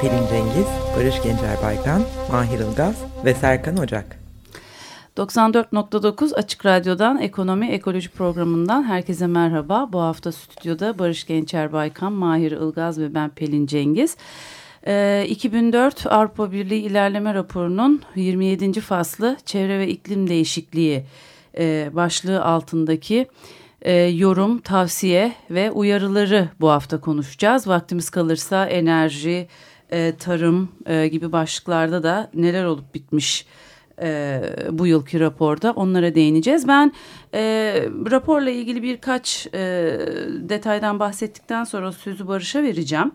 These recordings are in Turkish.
Pelin Cengiz, Barış Gencer Baykan, Mahir Ilgaz ve Serkan Ocak. 94.9 Açık Radyo'dan Ekonomi Ekoloji programından herkese merhaba. Bu hafta stüdyoda Barış Gençer Baykan, Mahir Ilgaz ve ben Pelin Cengiz. Ee, 2004 Avrupa Birliği İlerleme Raporu'nun 27. faslı Çevre ve İklim Değişikliği e, başlığı altındaki e, yorum, tavsiye ve uyarıları bu hafta konuşacağız. Vaktimiz kalırsa enerji, e, tarım e, gibi başlıklarda da neler olup bitmiş e, bu yılki raporda onlara değineceğiz. Ben e, raporla ilgili birkaç e, detaydan bahsettikten sonra sözü Barış'a vereceğim.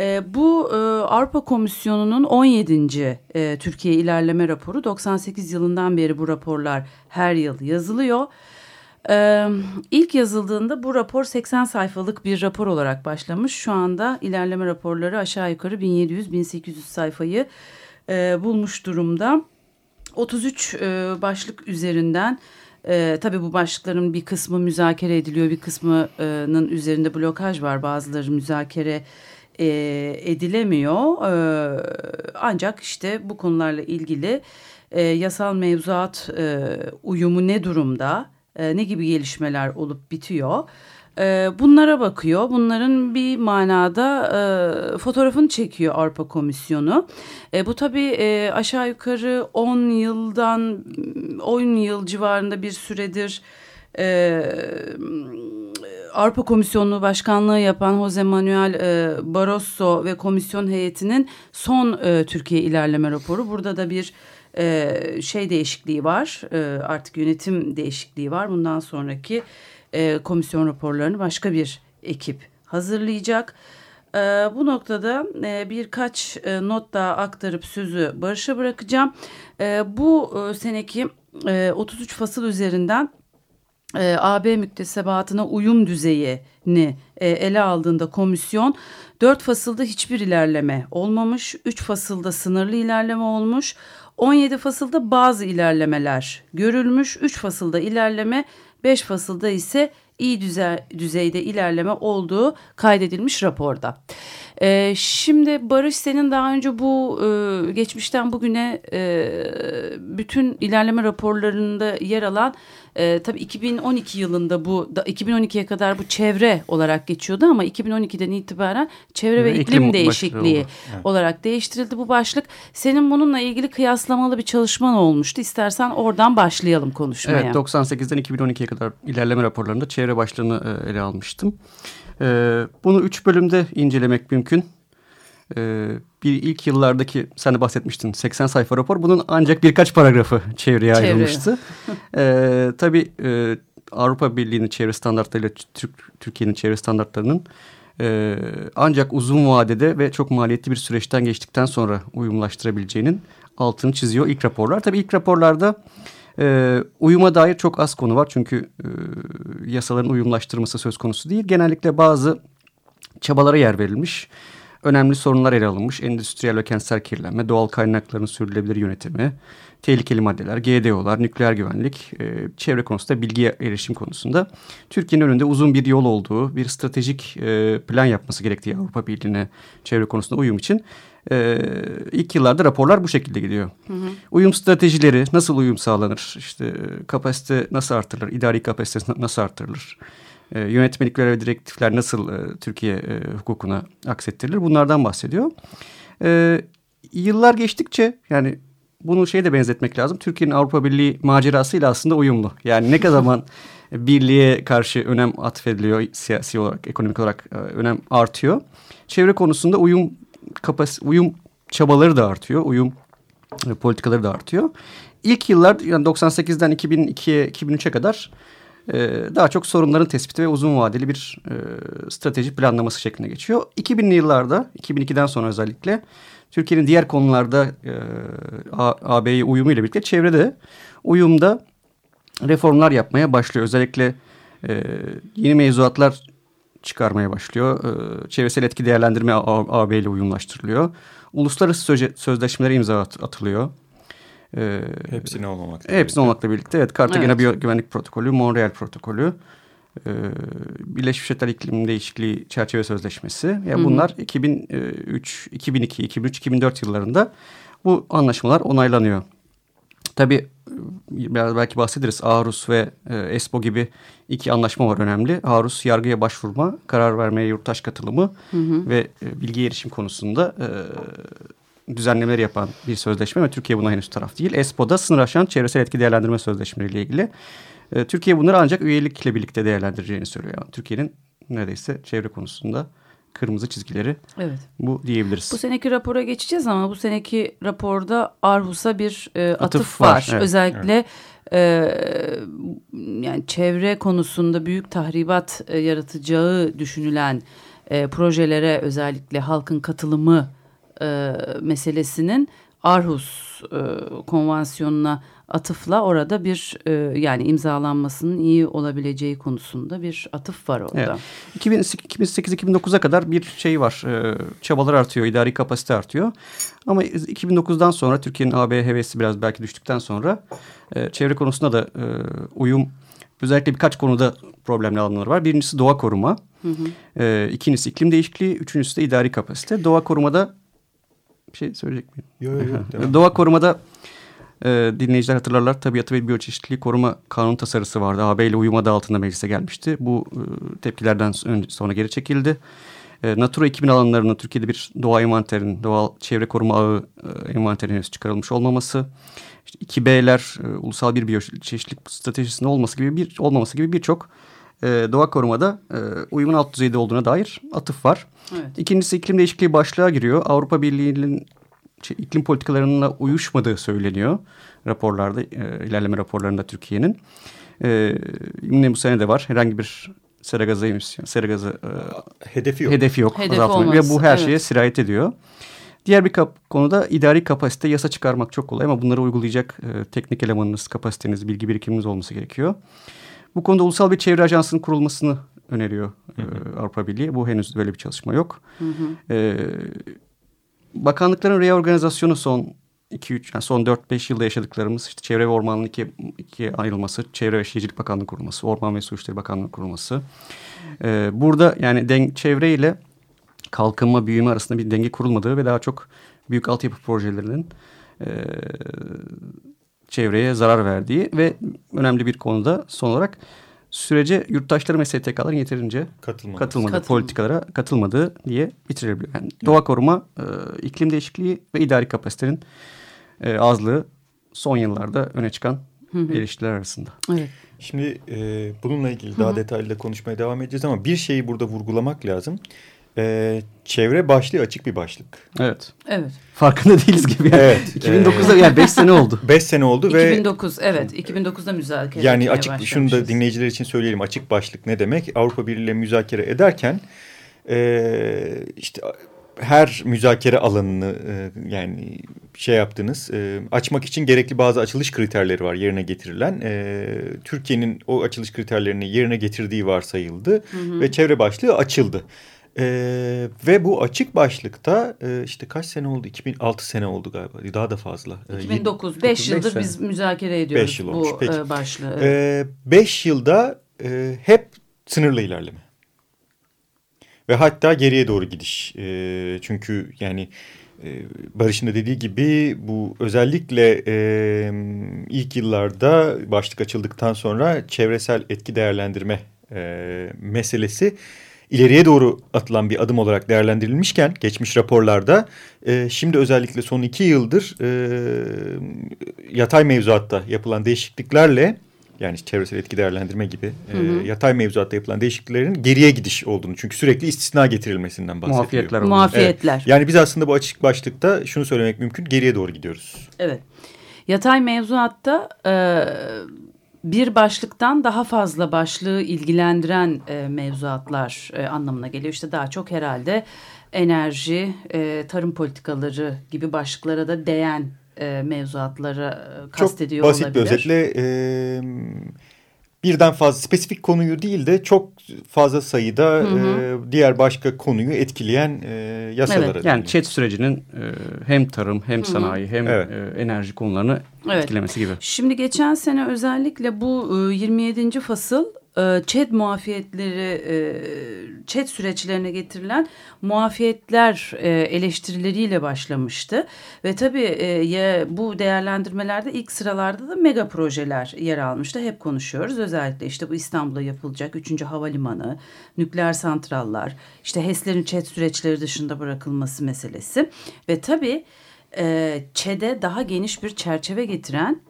E, bu e, Avrupa Komisyonu'nun 17. E, Türkiye İlerleme Raporu 98 yılından beri bu raporlar her yıl yazılıyor. Ee, ilk yazıldığında bu rapor 80 sayfalık bir rapor olarak başlamış. Şu anda ilerleme raporları aşağı yukarı 1700-1800 sayfayı e, bulmuş durumda. 33 e, başlık üzerinden e, tabii bu başlıkların bir kısmı müzakere ediliyor, bir kısmının üzerinde blokaj var. Bazıları müzakere e, edilemiyor. E, ancak işte bu konularla ilgili e, yasal mevzuat e, uyumu ne durumda? E, ne gibi gelişmeler olup bitiyor. E, bunlara bakıyor. Bunların bir manada e, fotoğrafını çekiyor Avrupa Komisyonu. E, bu tabii e, aşağı yukarı 10 yıldan 10 yıl civarında bir süredir e, Avrupa Komisyonu Başkanlığı yapan Jose Manuel e, Barroso ve komisyon heyetinin son e, Türkiye ilerleme raporu. Burada da bir e, şey değişikliği var. E, artık yönetim değişikliği var. Bundan sonraki e, komisyon raporlarını başka bir ekip hazırlayacak. E, bu noktada e, birkaç e, not daha aktarıp sözü Barış'a bırakacağım. E, bu e, seneki e, 33 fasıl üzerinden e, AB müktesebatına uyum düzeyini e, ele aldığında komisyon dört fasılda hiçbir ilerleme olmamış, üç fasılda sınırlı ilerleme olmuş, 17 fasılda bazı ilerlemeler görülmüş. 3 fasılda ilerleme, 5 fasılda ise iyi düze düzeyde ilerleme olduğu kaydedilmiş raporda. Ee, şimdi Barış senin daha önce bu e, geçmişten bugüne e, bütün ilerleme raporlarında yer alan e, tabii 2012 yılında bu 2012'ye kadar bu çevre olarak geçiyordu ama 2012'den itibaren çevre ve iklim, iklim değişikliği evet. olarak değiştirildi bu başlık. Senin bununla ilgili kıyaslamalı bir çalışman olmuştu. İstersen oradan başlayalım konuşmaya. Evet 98'den 2012'ye kadar ilerleme raporlarında çevre başlığını e, ele almıştım. E, bunu üç bölümde incelemek mümkün. E, bir ilk yıllardaki sen de bahsetmiştin 80 sayfa rapor bunun ancak birkaç paragrafı çevreye Çevre. ayrılmıştı. tabii Avrupa Birliği'nin çevre standartlarıyla Türk, Türkiye'nin çevre standartlarının e, ancak uzun vadede ve çok maliyetli bir süreçten geçtikten sonra uyumlaştırabileceğinin altını çiziyor ilk raporlar. Tabii ilk raporlarda e, uyuma dair çok az konu var çünkü e, yasaların uyumlaştırması söz konusu değil. Genellikle bazı çabalara yer verilmiş önemli sorunlar ele alınmış. Endüstriyel ve kentsel kirlenme, doğal kaynakların sürdürülebilir yönetimi, tehlikeli maddeler, GDO'lar, nükleer güvenlik, e, çevre konusunda bilgiye erişim konusunda Türkiye'nin önünde uzun bir yol olduğu, bir stratejik e, plan yapması gerektiği Avrupa Birliği'ne çevre konusunda uyum için e, ilk yıllarda raporlar bu şekilde gidiyor. Hı hı. Uyum stratejileri nasıl uyum sağlanır? İşte kapasite nasıl artırılır? İdari kapasite nasıl artırılır? e, yönetmelikler ve direktifler nasıl e, Türkiye e, hukukuna aksettirilir bunlardan bahsediyor. E, yıllar geçtikçe yani bunu şeye de benzetmek lazım. Türkiye'nin Avrupa Birliği macerasıyla aslında uyumlu. Yani ne kadar zaman birliğe karşı önem atfediliyor siyasi olarak, ekonomik olarak e, önem artıyor. Çevre konusunda uyum kapas uyum çabaları da artıyor. Uyum e, politikaları da artıyor. İlk yıllar yani 98'den 2002'ye 2003'e kadar ee, daha çok sorunların tespiti ve uzun vadeli bir e, strateji planlaması şeklinde geçiyor. 2000'li yıllarda, 2002'den sonra özellikle Türkiye'nin diğer konularda e, AB'ye uyumu ile birlikte çevrede uyumda reformlar yapmaya başlıyor. Özellikle e, yeni mevzuatlar çıkarmaya başlıyor. E, çevresel etki değerlendirme AB ile uyumlaştırılıyor. Uluslararası sözleşmelere imza atılıyor. E, hepsine olmamak. Hepsine olmakla birlikte. Evet, Kartagena evet. Güvenlik Protokolü, Montreal Protokolü, e, Birleşmiş Milletler İklim Değişikliği Çerçeve Sözleşmesi. Yani Hı -hı. bunlar 2003, 2002, 2003, 2004 yıllarında bu anlaşmalar onaylanıyor. Tabii biraz belki bahsederiz. Arus ve e, ESPO gibi iki anlaşma var önemli. Arus yargıya başvurma, karar vermeye yurttaş katılımı hı hı. ve e, bilgi erişim konusunda e, düzenlemeleri yapan bir sözleşme ve Türkiye buna henüz taraf değil. ESPO'da sınır aşan çevresel etki değerlendirme sözleşmeleriyle ilgili. E, Türkiye bunları ancak üyelikle birlikte değerlendireceğini söylüyor. Yani Türkiye'nin neredeyse çevre konusunda kırmızı çizgileri evet. bu diyebiliriz. Bu seneki rapora geçeceğiz ama bu seneki raporda Arhus'a bir e, atıf, atıf var. var. Evet. Özellikle evet. e, yani çevre konusunda büyük tahribat e, yaratacağı düşünülen e, projelere özellikle halkın katılımı e, meselesinin Arhus e, konvansiyonuna atıfla orada bir e, yani imzalanmasının iyi olabileceği konusunda bir atıf var orada. Evet. 2008-2009'a kadar bir şey var. E, çabalar artıyor, idari kapasite artıyor. Ama 2009'dan sonra Türkiye'nin AB hevesi biraz belki düştükten sonra e, çevre konusunda da e, uyum özellikle birkaç konuda problemli alanlar var. Birincisi doğa koruma. Hı hı. E, ikincisi iklim değişikliği. Üçüncüsü de idari kapasite. Doğa korumada bir şey söyleyecek miyim? Yok yok. doğa korumada e, dinleyiciler hatırlarlar tabiatı ve biyoçeşitliliği koruma kanun tasarısı vardı. AB ile uyum adı altında meclise gelmişti. Bu e, tepkilerden sonra geri çekildi. E, Natura 2000 alanlarının Türkiye'de bir doğa envanterinin, doğal çevre koruma ağı e, envanterinin çıkarılmış olmaması. İşte 2B'ler, e, ulusal bir biyoçeşitlilik stratejisinde olması gibi bir olmaması gibi birçok e, doğa korumada e, uyumun alt düzeyde olduğuna dair atıf var. Evet. İkincisi iklim değişikliği başlığa giriyor. Avrupa Birliği'nin iklim politikalarına uyuşmadığı söyleniyor raporlarda, e, ilerleme raporlarında Türkiye'nin. E, yine bu sene de var. Herhangi bir sera gazı emisyon, sera gazı e, hedefi yok. Hedefi yok. Hedef olması, ve bu her evet. şeye sirayet ediyor. Diğer bir kap konuda idari kapasite, yasa çıkarmak çok kolay ama bunları uygulayacak e, teknik elemanınız, kapasiteniz, bilgi birikiminiz olması gerekiyor. Bu konuda ulusal bir çevre ajansının kurulmasını öneriyor hı hı. E, Avrupa Birliği. Bu henüz böyle bir çalışma yok. Hı hı. E, bakanlıkların reorganizasyonu son 2-3 yani son 4-5 yılda yaşadıklarımız işte Çevre ve Ormanlık ikiye, ikiye ayrılması, Çevre ve Şehircilik Bakanlığı kurulması, Orman ve Su İşleri Bakanlığı kurulması. Ee, burada yani den, çevre ile kalkınma, büyüme arasında bir denge kurulmadığı ve daha çok büyük altyapı projelerinin e, çevreye zarar verdiği ve önemli bir konuda son olarak sürece yurttaşları ve STK'ların yeterince katılmadı, katılmadı politikalara katılmadığı diye bitirebiliyor. Yani doğa koruma, e, iklim değişikliği ve idari kapasitenin e, azlığı son yıllarda öne çıkan hı hı. eleştiriler arasında. Evet. Şimdi e, bununla ilgili daha hı hı. detaylı konuşmaya devam edeceğiz ama bir şeyi burada vurgulamak lazım. Ee, çevre başlığı açık bir başlık. Evet. Evet. Farkında değiliz gibi. Yani. Evet. 2009'da yani 5 sene oldu. 5 sene oldu 2009, ve 2009 evet 2009'da müzakere Yani açık şunu da dinleyiciler için söyleyelim. Açık başlık ne demek? Avrupa Birliği ile müzakere ederken e, işte her müzakere alanını e, yani şey yaptınız e, açmak için gerekli bazı açılış kriterleri var yerine getirilen. E, Türkiye'nin o açılış kriterlerini yerine getirdiği varsayıldı hı hı. ve çevre başlığı açıldı. Ee, ve bu açık başlıkta e, işte kaç sene oldu? 2006 sene oldu galiba. Daha da fazla. 2009. 5 yıldır sene. biz müzakere ediyoruz beş yıl olmuş. bu Peki. E, başlığı. 5 ee, beş yılda e, hep sınırlı ilerleme. Ve hatta geriye doğru gidiş. E, çünkü yani e, Barış'ın da dediği gibi bu özellikle e, ilk yıllarda başlık açıldıktan sonra çevresel etki değerlendirme e, meselesi ileriye doğru atılan bir adım olarak değerlendirilmişken geçmiş raporlarda e, şimdi özellikle son iki yıldır e, yatay mevzuatta yapılan değişikliklerle yani çevresel etki değerlendirme gibi hı hı. E, yatay mevzuatta yapılan değişikliklerin geriye gidiş olduğunu çünkü sürekli istisna getirilmesinden bahsediyor. Muafiyetler. Muafiyetler. Evet. Yani biz aslında bu açık başlıkta şunu söylemek mümkün geriye doğru gidiyoruz. Evet. Yatay mevzuatta e, bir başlıktan daha fazla başlığı ilgilendiren e, mevzuatlar e, anlamına geliyor. İşte daha çok herhalde enerji, e, tarım politikaları gibi başlıklara da değen e, mevzuatlara e, kastediyor olabilir. Çok basit olabilir. bir özetle e, birden fazla spesifik konuyu değil de çok fazla sayıda hı hı. E, diğer başka konuyu etkileyen e, yasalara. Evet. Yani ÇED sürecinin e, hem tarım hem sanayi hı hı. hem evet. e, enerji konularını evet. etkilemesi gibi. Şimdi geçen sene özellikle bu e, 27. fasıl ÇED muafiyetleri, e, ÇED süreçlerine getirilen muafiyetler e, eleştirileriyle başlamıştı. Ve tabii bu değerlendirmelerde ilk sıralarda da mega projeler yer almıştı. Hep konuşuyoruz. Özellikle işte bu İstanbul'da yapılacak 3. havalimanı, nükleer santrallar, işte HES'lerin ÇED süreçleri dışında bırakılması meselesi. Ve tabii ÇED'e daha geniş bir çerçeve getiren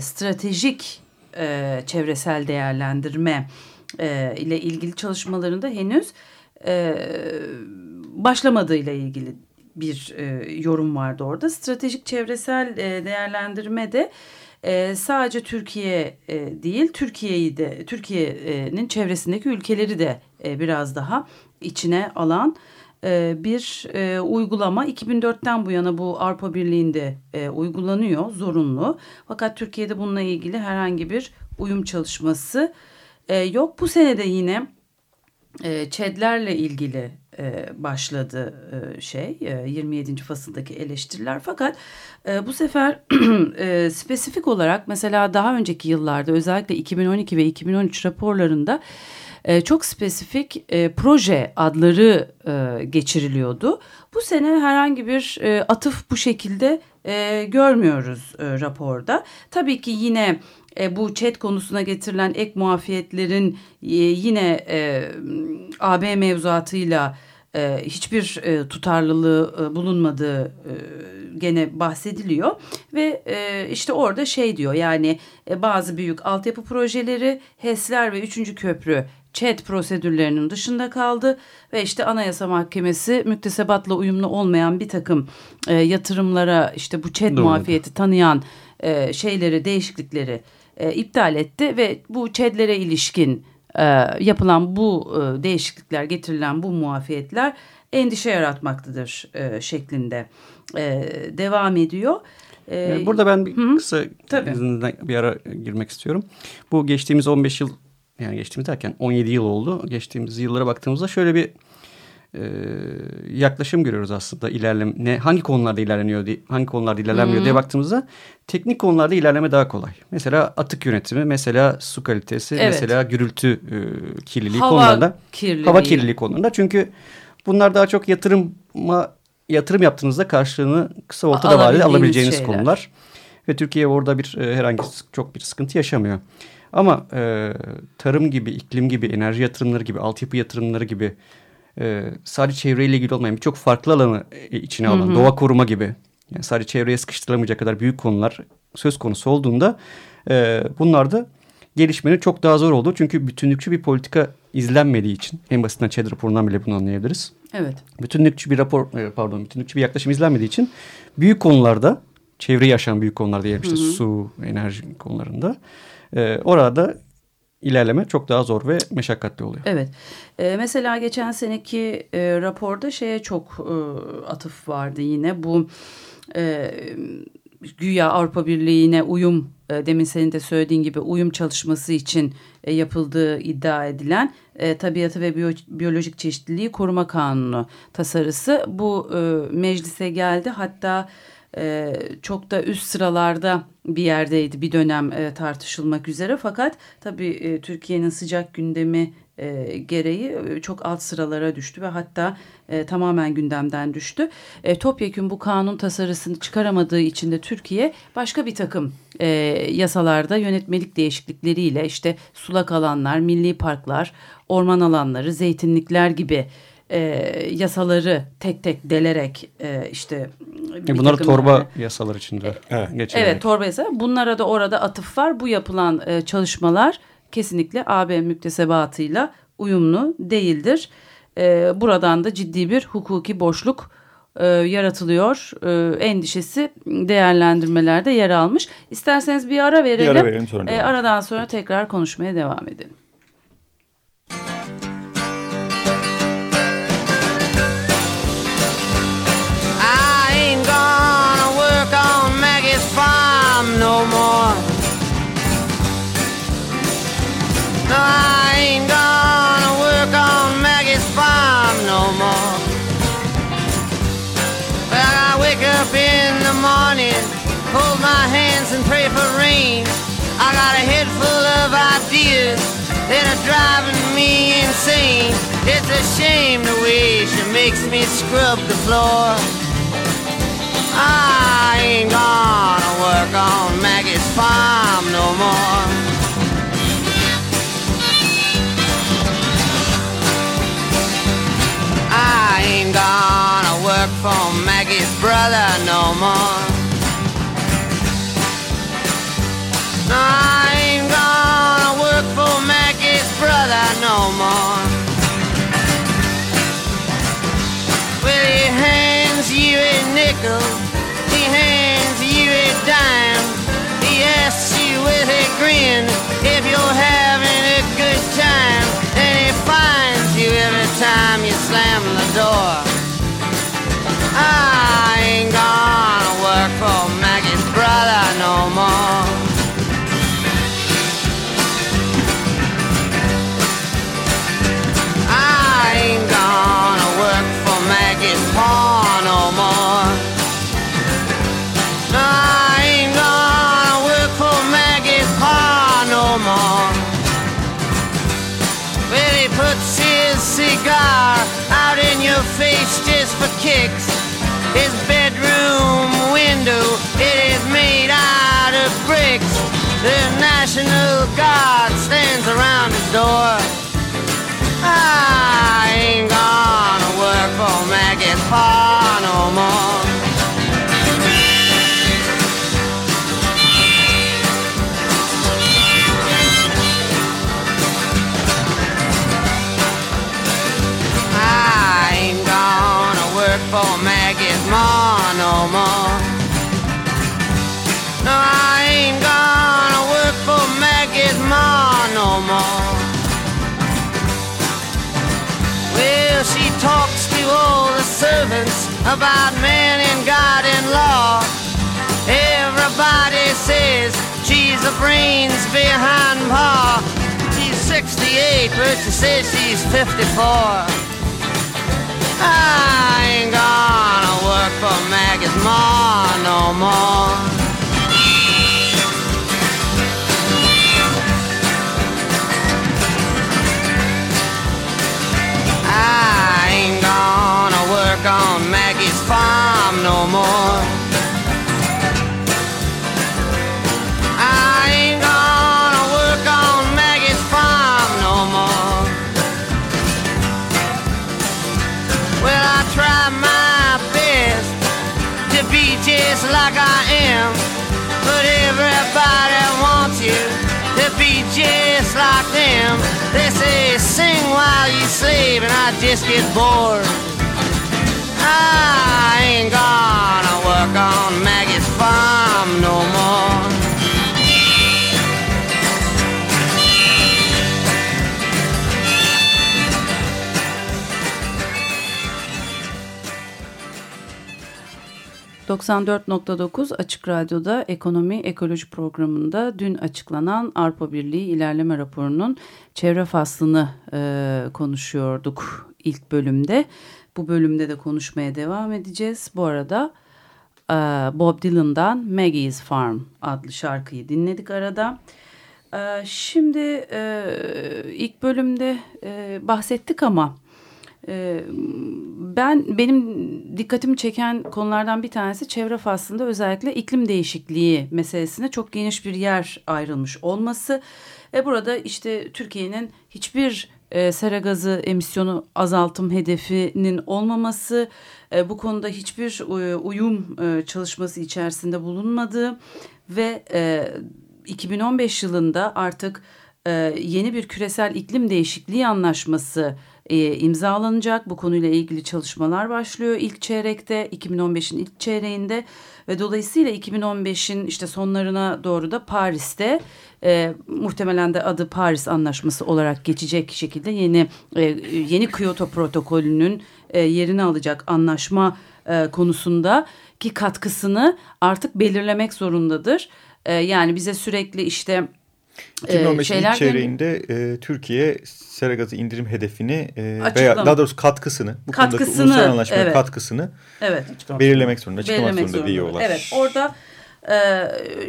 stratejik e, çevresel değerlendirme e, ile ilgili çalışmalarında henüz e, başlamadığıyla ilgili bir e, yorum vardı orada. Stratejik çevresel e, değerlendirme de e, sadece Türkiye e, değil, Türkiye'yi de Türkiye'nin çevresindeki ülkeleri de e, biraz daha içine alan bir e, uygulama 2004'ten bu yana bu Avrupa Birliği'nde e, uygulanıyor zorunlu. Fakat Türkiye'de bununla ilgili herhangi bir uyum çalışması yok. Bu senede yine ÇED'lerle ilgili başladı şey 27. fasıldaki eleştiriler fakat bu sefer spesifik olarak mesela daha önceki yıllarda özellikle 2012 ve 2013 raporlarında e, çok spesifik e, proje adları e, geçiriliyordu. Bu sene herhangi bir e, atıf bu şekilde e, görmüyoruz e, raporda. Tabii ki yine e, bu chat konusuna getirilen ek muafiyetlerin e, yine e, AB mevzuatıyla e, hiçbir e, tutarlılığı e, bulunmadığı e, gene bahsediliyor. Ve e, işte orada şey diyor yani e, bazı büyük altyapı projeleri HES'ler ve üçüncü köprü ÇED prosedürlerinin dışında kaldı. Ve işte Anayasa Mahkemesi müktesebatla uyumlu olmayan bir takım e, yatırımlara işte bu ÇED Doğru. muafiyeti tanıyan e, şeyleri değişiklikleri e, iptal etti. Ve bu ÇED'lere ilişkin e, yapılan bu e, değişiklikler getirilen bu muafiyetler endişe yaratmaktadır e, şeklinde e, devam ediyor. Burada ben bir hı, kısa tabii. bir ara girmek istiyorum. Bu geçtiğimiz 15 yıl yani geçtiğimiz derken 17 yıl oldu. Geçtiğimiz yıllara baktığımızda şöyle bir e, yaklaşım görüyoruz aslında ilerleme ne hangi konularda ilerleniyor diye hangi konularda ilerlenmiyor hmm. diye baktığımızda teknik konularda ilerleme daha kolay. Mesela atık yönetimi, mesela su kalitesi, evet. mesela gürültü e, kirliliği hava konularında kirliliği. hava kirliliği konularında çünkü bunlar daha çok yatırıma yatırım yaptığınızda karşılığını kısa ortada vadede alabileceğiniz şeyler. konular. Ve Türkiye orada bir e, herhangi çok bir sıkıntı yaşamıyor. Ama e, tarım gibi, iklim gibi, enerji yatırımları gibi, altyapı yatırımları gibi e, sadece çevreyle ilgili olmayan birçok farklı alanı e, içine alan, hı hı. doğa koruma gibi yani sadece çevreye sıkıştırılamayacak kadar büyük konular söz konusu olduğunda e, bunlarda gelişmenin çok daha zor olduğu. Çünkü bütünlükçü bir politika izlenmediği için en basitinden ÇED raporundan bile bunu anlayabiliriz. Evet. Bütünlükçü bir rapor e, pardon bütünlükçü bir yaklaşım izlenmediği için büyük konularda çevreyi yaşayan büyük konular diyelim işte hı hı. su, enerji konularında e, orada ilerleme çok daha zor ve meşakkatli oluyor. Evet. E, mesela geçen seneki e, raporda şeye çok e, atıf vardı yine bu e, güya Avrupa Birliği'ne uyum e, demin senin de söylediğin gibi uyum çalışması için e, yapıldığı iddia edilen e, tabiatı ve biyo, biyolojik çeşitliliği koruma kanunu tasarısı bu e, meclise geldi hatta e, çok da üst sıralarda bir yerdeydi bir dönem e, tartışılmak üzere fakat tabii e, Türkiye'nin sıcak gündemi e, gereği çok alt sıralara düştü ve hatta tamamen gündemden düştü. E, topyekun bu kanun tasarısını çıkaramadığı için de Türkiye başka bir takım yasalarda yönetmelik değişiklikleriyle işte sulak alanlar, milli parklar, orman alanları, zeytinlikler gibi e, yasaları tek tek delerek e, işte e bunlar torba yani, yasalar içinde evet. geçerek. Evet torba yasa. Bunlara da orada atıf var. Bu yapılan e, çalışmalar kesinlikle AB müktesebatıyla uyumlu değildir. E, buradan da ciddi bir hukuki boşluk e, yaratılıyor e, endişesi değerlendirmelerde yer almış. İsterseniz bir ara verelim. Bir ara verelim sonra. E, aradan sonra tekrar konuşmaya devam edelim. Farm no more. No, I ain't gonna work on Maggie's farm no more. Well, I wake up in the morning, hold my hands and pray for rain. I got a head full of ideas that are driving me insane. It's a shame the way she makes me scrub the floor. I ain't gonna grin if you're having a good time. And he finds you every time you slam the door. For kicks. His bedroom window, it is made out of bricks. The National Guard stands around his door. I ain't gonna work for Maggie's pa no more. Servants about man and God and law. Everybody says she's the brains behind Pa. She's 68, but she says she's 54. I ain't gonna work for Maggie's ma no more. Just like I am, but everybody wants you to be just like them. They say sing while you slave, and I just get bored. I ain't gonna work on Maggie's farm no more. ...94.9 Açık Radyo'da Ekonomi Ekoloji programında dün açıklanan Avrupa Birliği ilerleme raporunun çevre faslını e, konuşuyorduk ilk bölümde. Bu bölümde de konuşmaya devam edeceğiz. Bu arada e, Bob Dylan'dan Maggie's Farm adlı şarkıyı dinledik arada. E, şimdi e, ilk bölümde e, bahsettik ama... Ee, ben benim dikkatimi çeken konulardan bir tanesi çevre faslında özellikle iklim değişikliği meselesine çok geniş bir yer ayrılmış olması. E burada işte Türkiye'nin hiçbir e, sera gazı emisyonu azaltım hedefinin olmaması, e, bu konuda hiçbir e, uyum e, çalışması içerisinde bulunmadığı ve e, 2015 yılında artık e, yeni bir küresel iklim değişikliği anlaşması e, imzalanacak. Bu konuyla ilgili çalışmalar başlıyor ilk çeyrekte 2015'in ilk çeyreğinde ve dolayısıyla 2015'in işte sonlarına doğru da Paris'te e, muhtemelen de adı Paris Anlaşması olarak geçecek şekilde yeni e, yeni Kyoto protokolünün e, yerini alacak anlaşma e, konusunda ki katkısını artık belirlemek zorundadır. E, yani bize sürekli işte 2015'in e, şeyler ilk çeyreğinde e, Türkiye sera gazı indirim hedefini e, veya daha doğrusu katkısını bu Katkısını, konudaki ulusal anlaşmanın evet. katkısını evet belirlemek zorunda, açıklamak belirlemek zorunda diyorlar. Evet orada e,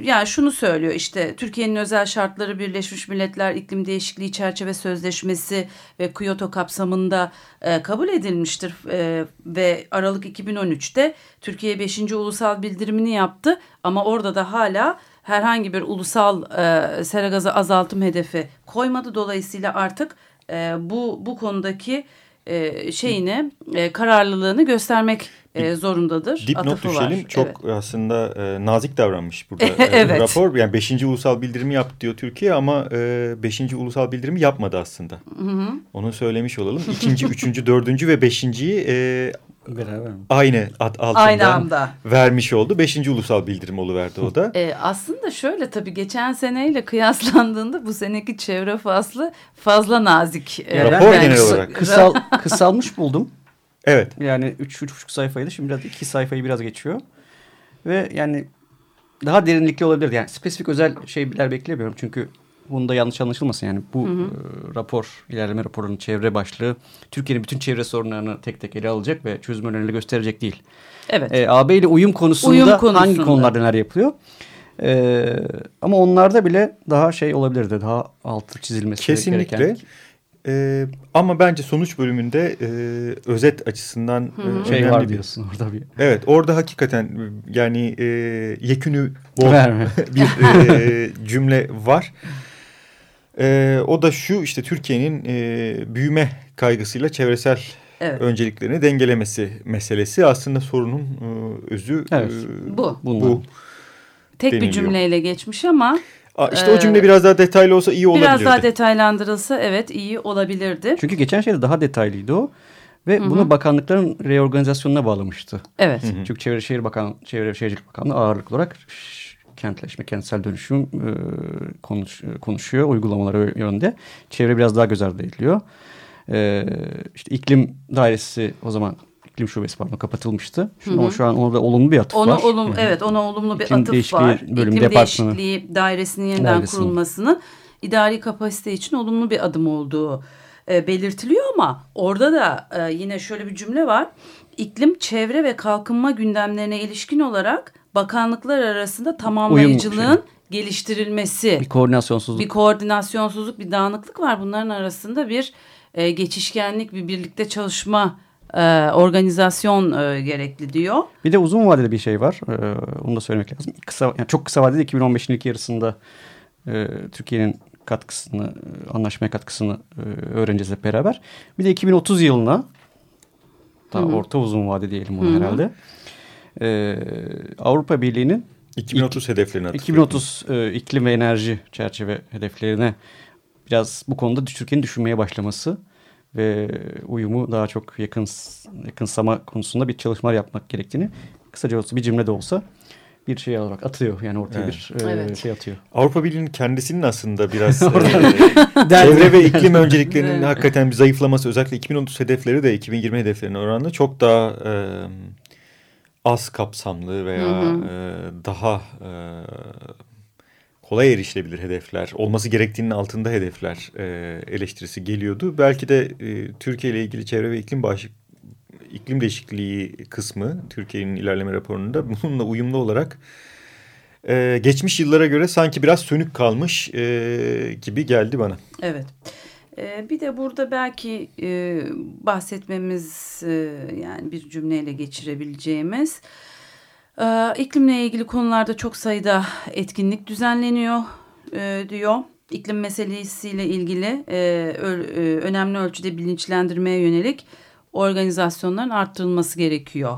yani şunu söylüyor işte Türkiye'nin özel şartları Birleşmiş Milletler İklim Değişikliği Çerçeve Sözleşmesi ve Kyoto kapsamında e, kabul edilmiştir e, ve Aralık 2013'te Türkiye 5. ulusal bildirimini yaptı ama orada da hala herhangi bir ulusal e, sera gazı azaltım hedefi koymadı dolayısıyla artık e, bu bu konudaki e, şeyini e, kararlılığını göstermek e, zorundadır. Dipnot düşelim. var. Çok Evet. aslında e, nazik davranmış burada e, Evet. rapor. Yani 5. ulusal bildirimi yaptı diyor Türkiye ama 5. ulusal bildirimi yapmadı aslında. Onu söylemiş olalım. İkinci, üçüncü, dördüncü ve beşinciyi e, Beraber mi? aynı ad altından Aynı anda. vermiş oldu. Beşinci ulusal bildirim oluverdi o da. E, aslında şöyle tabii geçen seneyle kıyaslandığında bu seneki çevre faslı fazla nazik. E, Rapor ben- genel olarak. Kısal, kısalmış buldum. Evet. Yani 3-3,5 sayfaydı. Şimdi biraz 2 sayfayı biraz geçiyor. Ve yani daha derinlikli olabilirdi. Yani spesifik özel şeyler beklemiyorum. Çünkü bunda yanlış anlaşılmasın. Yani bu e, rapor, ilerleme raporunun çevre başlığı Türkiye'nin bütün çevre sorunlarını tek tek ele alacak ve çözüm önerileri gösterecek değil. Evet. E, AB ile uyum konusunda, Uyum konusunda. hangi konularda neler yapılıyor? E, ama onlarda bile daha şey olabilirdi. Daha altı çizilmesi Kesinlikle. gereken E, ama bence sonuç bölümünde e, özet açısından e, şey önemli var bir- diyorsun orada bir. Evet orada hakikaten yani e, yekünü bol bir e, cümle var. E, o da şu işte Türkiye'nin e, büyüme kaygısıyla çevresel Evet. önceliklerini dengelemesi meselesi aslında sorunun e, özü Evet. e, Bu. Bu. Tek bir cümleyle geçmiş ama işte o Ee, cümle biraz daha detaylı olsa iyi olabilirdi. biraz daha detaylandırılsa evet iyi olabilirdi. Çünkü geçen şeyde daha detaylıydı o. Ve bunu bakanlıkların reorganizasyonuna bağlamıştı. Evet. Çünkü Çevre Şehir Bakan, Çevre Şehircilik Bakanlığı ağırlıklı olarak kentleşme, kentsel dönüşüm e, konuş, konuşuyor uygulamaları yönde. Çevre biraz daha göz ardı ediliyor. E, işte iklim dairesi o zaman iklim şubesi pardon kapatılmıştı. Şu, ama şu an orada olumlu bir atıf Ona var. olum evet ona olumlu bir İklim atıf Değişikliği var. Bölümü İklim değişikliği dairesinin yeniden Dairesinin. kurulmasını idari kapasite için olumlu bir adım olduğu e, belirtiliyor ama orada da e, yine şöyle bir cümle var. İklim, çevre ve kalkınma gündemlerine ilişkin olarak bakanlıklar arasında tamamlayıcılığın geliştirilmesi. Bir koordinasyonsuzluk. bir koordinasyonsuzluk, bir dağınıklık var. Bunların arasında bir e, geçişkenlik, bir birlikte çalışma, e, organizasyon e, gerekli diyor. Bir de uzun vadede bir şey var. Ee, onu da söylemek lazım. Kısa, yani çok kısa vadede 2015'in ilk yarısında e, Türkiye'nin katkısını, e, anlaşmaya katkısını e, öğreneceğiz hep beraber. Bir de 2030 yılına daha orta uzun vade diyelim bunu herhalde. Ee, Avrupa Birliği'nin 2030 hedeflerini hatırlıyorum. 2030 e, iklim ve enerji çerçeve hedeflerine biraz bu konuda Türkiye'nin düşünmeye başlaması ve uyumu daha çok yakın yakınsama konusunda bir çalışmalar yapmak gerektiğini kısaca olsa bir cümle de olsa bir şey olarak atıyor. Yani ortaya Evet. bir e, Evet. şey atıyor. Avrupa Birliği'nin kendisinin aslında biraz e, çevre ve iklim önceliklerinin Evet. hakikaten bir zayıflaması özellikle 2030 hedefleri de 2020 hedeflerine oranla çok daha e, az kapsamlı veya e, daha e, kolay erişilebilir hedefler olması gerektiğinin altında hedefler e, eleştirisi geliyordu. Belki de e, Türkiye ile ilgili çevre ve iklim bağışı iklim değişikliği kısmı Türkiye'nin ilerleme raporunda bununla uyumlu olarak e, geçmiş yıllara göre sanki biraz sönük kalmış e, gibi geldi bana. Evet. Ee, bir de burada belki e, bahsetmemiz e, yani bir cümleyle geçirebileceğimiz e, iklimle ilgili konularda çok sayıda etkinlik düzenleniyor diyor. İklim meselesiyle ilgili önemli ölçüde bilinçlendirmeye yönelik organizasyonların arttırılması gerekiyor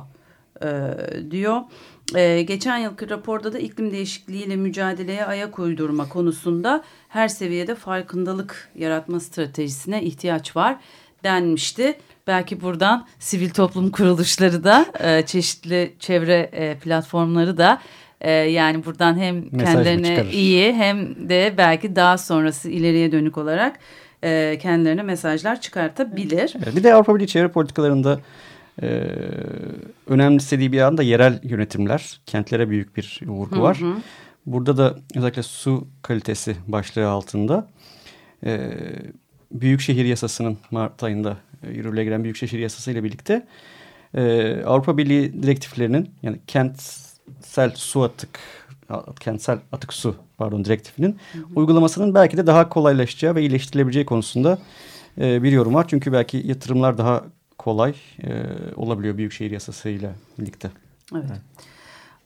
diyor. E, geçen yılki raporda da iklim değişikliğiyle mücadeleye ayak uydurma konusunda her seviyede farkındalık yaratma stratejisine ihtiyaç var denmişti. Belki buradan sivil toplum kuruluşları da e, çeşitli çevre e, platformları da e, yani buradan hem Mesaj kendilerine iyi hem de belki daha sonrası ileriye dönük olarak e, kendilerine mesajlar çıkartabilir. Bir de Avrupa Birliği çevre politikalarında e, önemsediği bir anda yerel yönetimler, kentlere büyük bir vurgu var. Burada da özellikle su kalitesi başlığı altında e, Büyükşehir Yasası'nın Mart ayında e, yürürlüğe giren Büyükşehir Yasası ile birlikte e, Avrupa Birliği direktiflerinin yani kentsel su atık kentsel atık su pardon direktifinin uygulamasının belki de daha kolaylaşacağı ve iyileştirilebileceği konusunda e, bir yorum var. Çünkü belki yatırımlar daha kolay e, olabiliyor Büyükşehir Yasası'yla birlikte. Evet.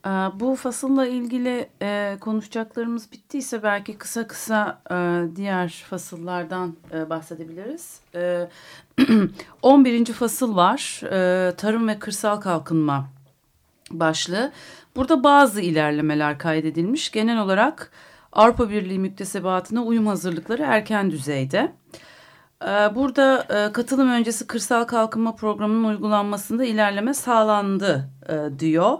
Ee, Bu fasılla ilgili e, konuşacaklarımız bittiyse belki kısa kısa e, diğer fasıllardan e, bahsedebiliriz. E, 11. fasıl var. E, Tarım ve kırsal kalkınma başlığı. Burada bazı ilerlemeler kaydedilmiş. Genel olarak Avrupa Birliği müktesebatına uyum hazırlıkları erken düzeyde. Ee, Burada e, katılım öncesi kırsal kalkınma programının uygulanmasında ilerleme sağlandı e, diyor.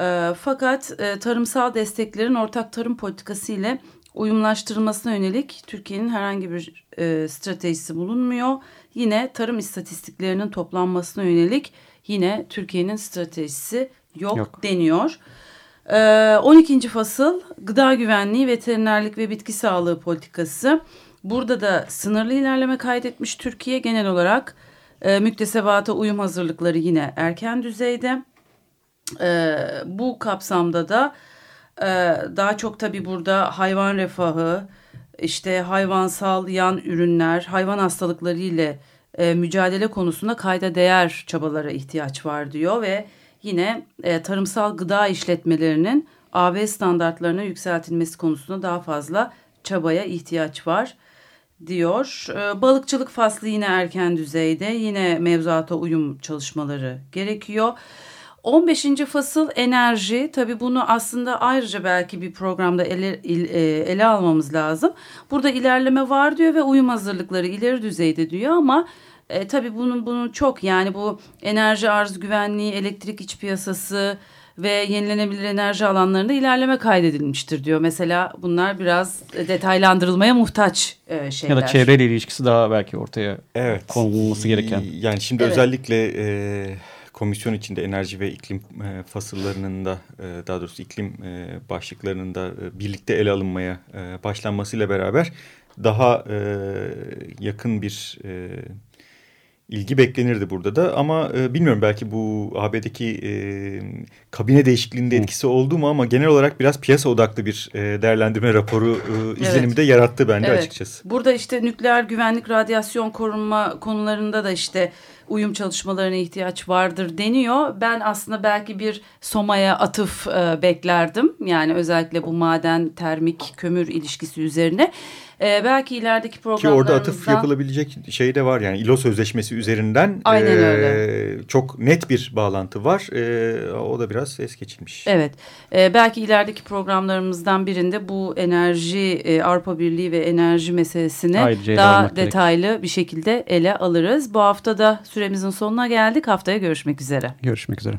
E, Fakat e, tarımsal desteklerin ortak tarım politikası ile uyumlaştırılmasına yönelik Türkiye'nin herhangi bir stratejisi bulunmuyor. Yine tarım istatistiklerinin toplanmasına yönelik yine Türkiye'nin stratejisi yok, Yok. deniyor. Ee, 12. fasıl gıda güvenliği, veterinerlik ve bitki sağlığı politikası. Burada da sınırlı ilerleme kaydetmiş Türkiye genel olarak e, müktesebata uyum hazırlıkları yine erken düzeyde. Ee, bu kapsamda da e, daha çok tabii burada hayvan refahı, işte hayvansal yan ürünler, hayvan hastalıkları ile e, mücadele konusunda kayda değer çabalara ihtiyaç var diyor ve yine e, tarımsal gıda işletmelerinin AB standartlarına yükseltilmesi konusunda daha fazla çabaya ihtiyaç var diyor. E, balıkçılık faslı yine erken düzeyde yine mevzuata uyum çalışmaları gerekiyor. 15. fasıl enerji. Tabii bunu aslında ayrıca belki bir programda ele, e, ele almamız lazım. Burada ilerleme var diyor ve uyum hazırlıkları ileri düzeyde diyor ama e, tabii bunun bunun çok yani bu enerji arz güvenliği, elektrik iç piyasası ve yenilenebilir enerji alanlarında ilerleme kaydedilmiştir diyor. Mesela bunlar biraz detaylandırılmaya muhtaç e, şeyler. Ya da çevreyle ilişkisi daha belki ortaya Evet. konulması gereken. Yani şimdi Evet. özellikle e, komisyon içinde enerji ve iklim e, fasıllarının da e, daha doğrusu iklim e, başlıklarının da e, birlikte ele alınmaya e, başlanmasıyla beraber daha e, yakın bir e, ilgi beklenirdi burada da ama e, bilmiyorum belki bu AB'deki e, kabine değişikliğinde etkisi oldu mu ama genel olarak biraz piyasa odaklı bir e, değerlendirme raporu e, izlenimi de yarattı bende Evet. açıkçası. Burada işte nükleer güvenlik, radyasyon korunma konularında da işte uyum çalışmalarına ihtiyaç vardır deniyor. Ben aslında belki bir Soma'ya atıf e, beklerdim. Yani özellikle bu maden, termik, kömür ilişkisi üzerine. E, belki ilerideki Ki programlarımızda... orada atıf yapılabilecek şey de var yani ILO sözleşmesi üzerinden Aynen e, öyle. çok net bir bağlantı var. E, o da biraz es geçilmiş. Evet, e, belki ilerideki programlarımızdan birinde bu enerji, e, Avrupa Birliği ve enerji meselesini Ayrıca daha detaylı bir şekilde ele alırız. Bu hafta da süremizin sonuna geldik. Haftaya görüşmek üzere. Görüşmek üzere.